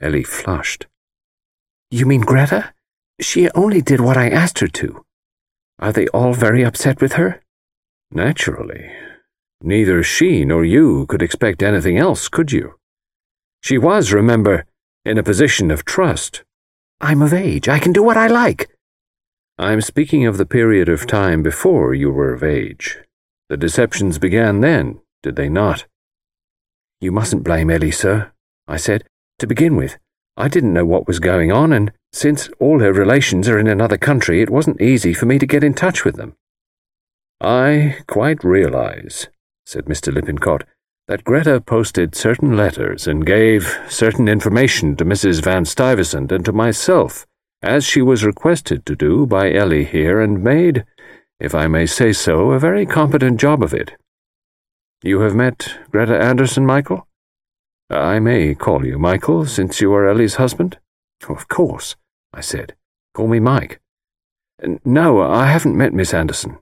Ellie flushed. You mean Greta? She only did what I asked her to. Are they all very upset with her? Naturally. Neither she nor you could expect anything else, could you? She was, remember, in a position of trust. I'm of age. I can do what I like. I'm speaking of the period of time before you were of age. The deceptions began then, did they not? You mustn't blame Ellie, sir, I said. To begin with, I didn't know what was going on, and since all her relations are in another country, it wasn't easy for me to get in touch with them. I quite realize, said Mr. Lippincott, that Greta posted certain letters and gave certain information to Mrs. Van Stuyvesant and to myself, as she was requested to do by Ellie here, and made, if I may say so, a very competent job of it. You have met Greta Andersen, Michael? I may call you Michael, since you are Ellie's husband? Of course, I said. Call me Mike. No, I haven't met Miss Andersen.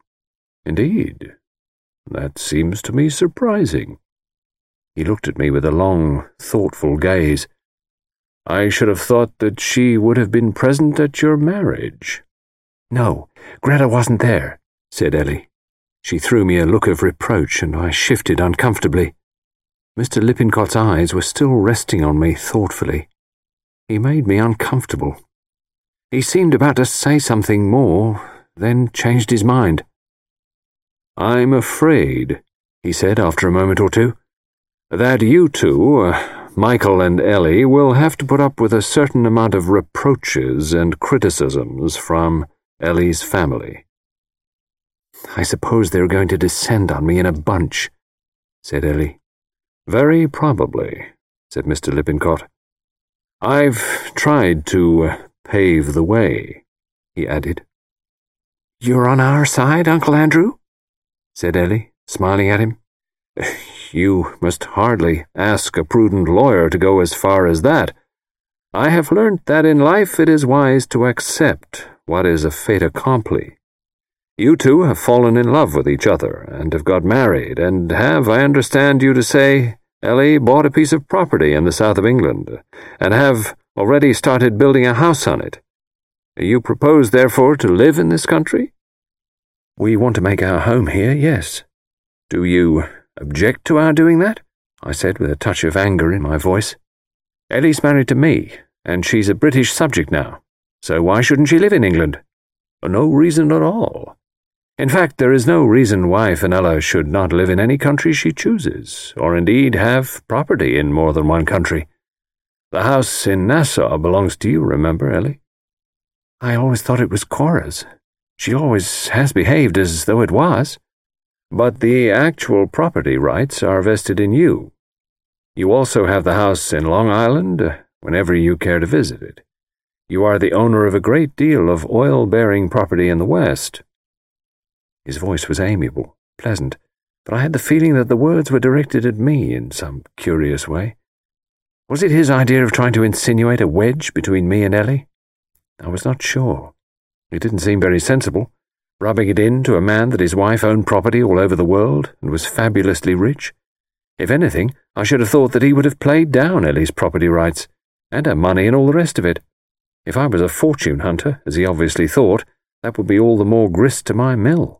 Indeed. That seems to me surprising. He looked at me with a long, thoughtful gaze. I should have thought that she would have been present at your marriage. No, Greta wasn't there, said Ellie. She threw me a look of reproach, and I shifted uncomfortably. Mr. Lippincott's eyes were still resting on me thoughtfully. He made me uncomfortable. He seemed about to say something more, then changed his mind. I'm afraid, he said after a moment or two, that you two, uh, Michael and Ellie, will have to put up with a certain amount of reproaches and criticisms from Ellie's family. I suppose they're going to descend on me in a bunch, said Ellie. Very probably, said Mr. Lippincott. I've tried to uh, pave the way, he added. You're on our side, Uncle Andrew? said Ellie, smiling at him. You must hardly ask a prudent lawyer to go as far as that. I have learnt that in life it is wise to accept what is a fait accompli. You two have fallen in love with each other, and have got married, and have, I understand you to say, Ellie, bought a piece of property in the south of England, and have already started building a house on it. You propose, therefore, to live in this country? We want to make our home here, yes. Do you Object to our doing that? I said with a touch of anger in my voice. Ellie's married to me, and she's a British subject now, so why shouldn't she live in England? No reason at all. In fact, there is no reason why Fenella should not live in any country she chooses, or indeed have property in more than one country. The house in Nassau belongs to you, remember, Ellie? I always thought it was Cora's. She always has behaved as though it was. But the actual property rights are vested in you. You also have the house in Long Island uh, whenever you care to visit it. You are the owner of a great deal of oil bearing property in the West. His voice was amiable, pleasant, but I had the feeling that the words were directed at me in some curious way. Was it his idea of trying to insinuate a wedge between me and Ellie? I was not sure. It didn't seem very sensible rubbing it in to a man that his wife owned property all over the world and was fabulously rich. If anything, I should have thought that he would have played down Ellie's property rights, and her money and all the rest of it. If I was a fortune hunter, as he obviously thought, that would be all the more grist to my mill.